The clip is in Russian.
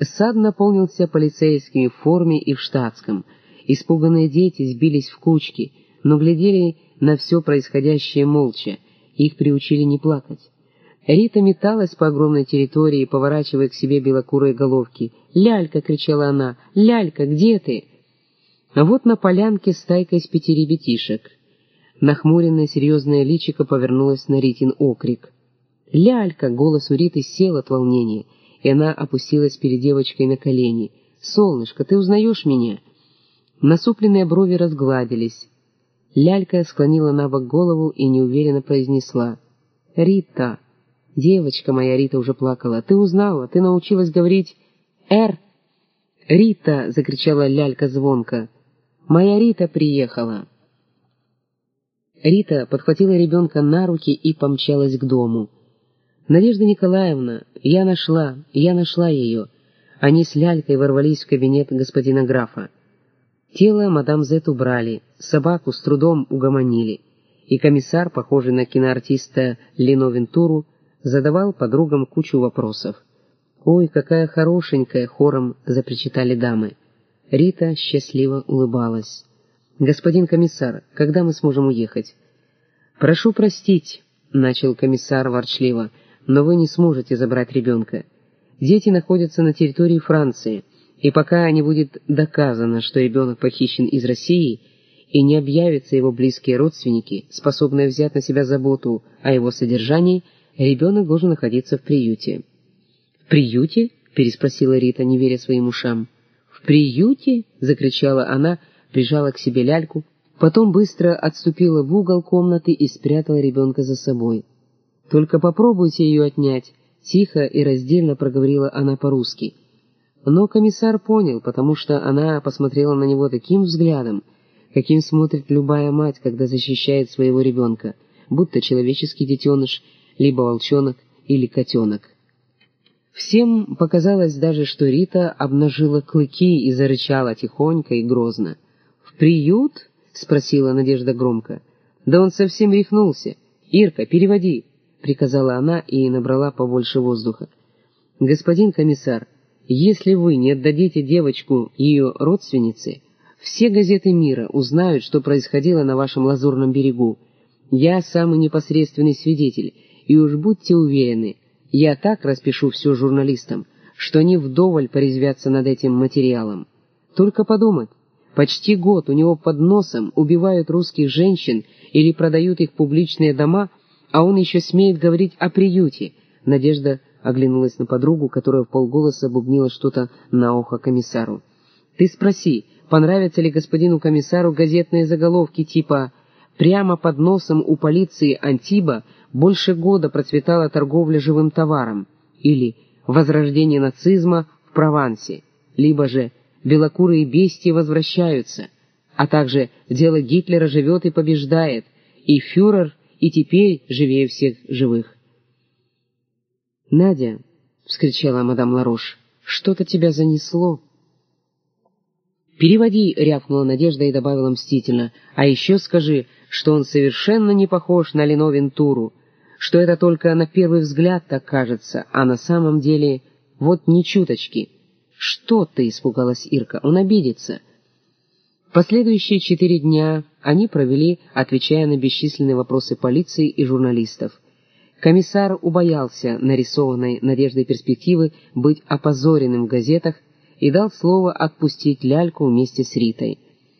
Сад наполнился полицейскими в форме и в штатском. Испуганные дети сбились в кучки, но глядели на все происходящее молча, их приучили не плакать. Рита металась по огромной территории, поворачивая к себе белокурые головки. «Лялька!» — кричала она. «Лялька, где ты?» А вот на полянке стайка из пяти ребятишек. Нахмуренное серьезное личико повернулось на Ритин окрик. «Лялька!» — голос у Риты сел от волнения, и она опустилась перед девочкой на колени. «Солнышко, ты узнаешь меня?» Насупленные брови разгладились. Лялька склонила на бок голову и неуверенно произнесла. «Рита!» «Девочка моя, Рита уже плакала. Ты узнала, ты научилась говорить «Р». «Рита!» — закричала Лялька звонко. «Моя Рита приехала!» Рита подхватила ребенка на руки и помчалась к дому. «Надежда Николаевна, я нашла, я нашла ее!» Они с Лялькой ворвались в кабинет господина графа. Тело мадам Зет убрали, собаку с трудом угомонили, и комиссар, похожий на киноартиста Лино Вентуру, задавал подругам кучу вопросов. «Ой, какая хорошенькая!» — хором запричитали дамы. Рита счастливо улыбалась. «Господин комиссар, когда мы сможем уехать?» «Прошу простить», — начал комиссар ворчливо, — «но вы не сможете забрать ребенка. Дети находятся на территории Франции, и пока не будет доказано, что ребенок похищен из России, и не объявятся его близкие родственники, способные взять на себя заботу о его содержании, ребенок должен находиться в приюте». «В приюте?» — переспросила Рита, не веря своим ушам. «В приюте?» — закричала она, прижала к себе ляльку, потом быстро отступила в угол комнаты и спрятала ребенка за собой. «Только попробуйте ее отнять», — тихо и раздельно проговорила она по-русски. Но комиссар понял, потому что она посмотрела на него таким взглядом, каким смотрит любая мать, когда защищает своего ребенка, будто человеческий детеныш, либо волчонок или котенок. Всем показалось даже, что Рита обнажила клыки и зарычала тихонько и грозно. «В приют?» — спросила Надежда громко. «Да он совсем рехнулся. Ирка, переводи!» — приказала она и набрала побольше воздуха. «Господин комиссар, если вы не отдадите девочку ее родственнице, все газеты мира узнают, что происходило на вашем лазурном берегу. Я самый непосредственный свидетель, и уж будьте уверены, я так распишу все журналистам, что они вдоволь порезвятся над этим материалом. Только подумать, почти год у него под носом убивают русских женщин или продают их публичные дома, а он еще смеет говорить о приюте. Надежда оглянулась на подругу, которая в полголоса бубнила что-то на ухо комиссару. «Ты спроси, понравятся ли господину комиссару газетные заголовки типа «Прямо под носом у полиции Антиба больше года процветала торговля живым товаром, или возрождение нацизма в Провансе, либо же белокурые бестии возвращаются, а также дело Гитлера живет и побеждает, и фюрер и теперь живее всех живых. «Надя!» — вскричала мадам Ларош. «Что-то тебя занесло!» «Переводи!» — рявкнула Надежда и добавила мстительно. «А еще скажи, что он совершенно не похож на Лено Вентуру, что это только на первый взгляд так кажется, а на самом деле вот ни чуточки. «Что ты?» — испугалась Ирка. «Он обидится». Последующие четыре дня они провели, отвечая на бесчисленные вопросы полиции и журналистов. Комиссар убоялся нарисованной надеждой перспективы быть опозоренным в газетах и дал слово отпустить ляльку вместе с Ритой —